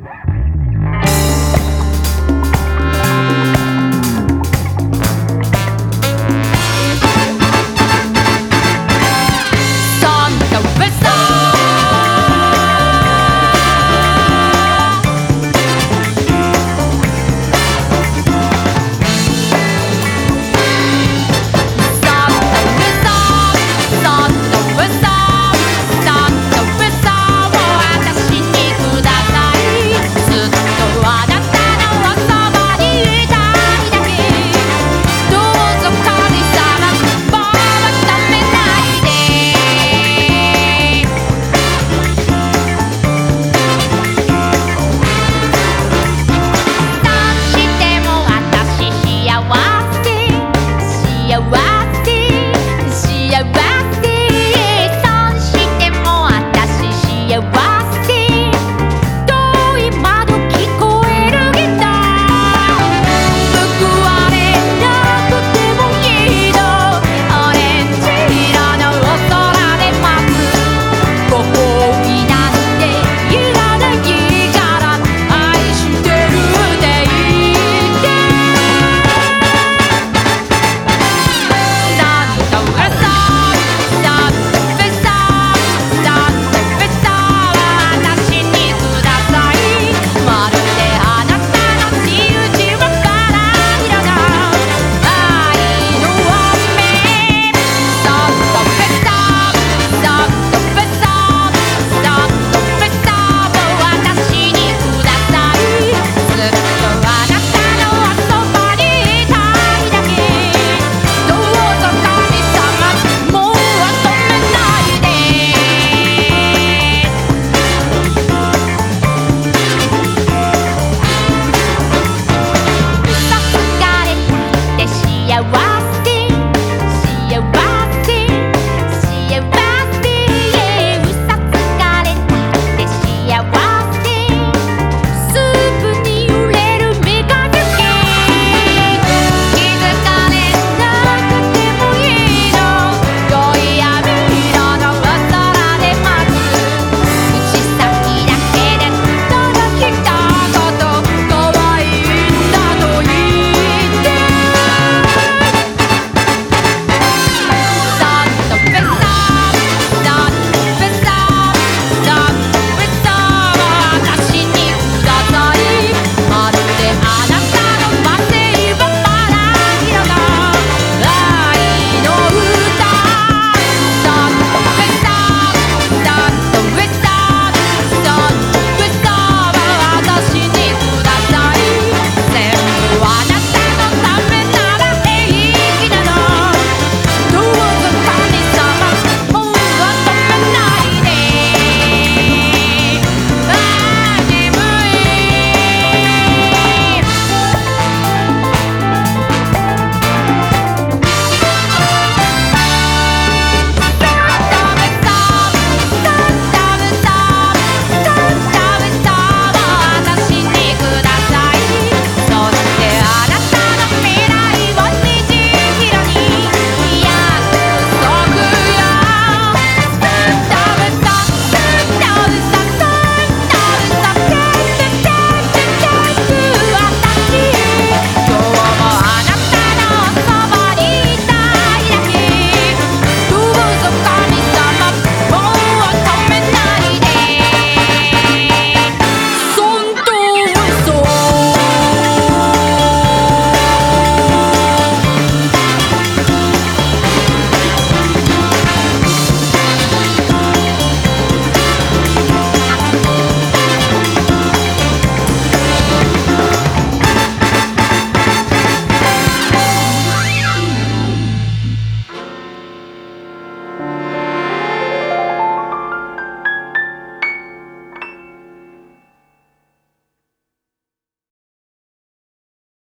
you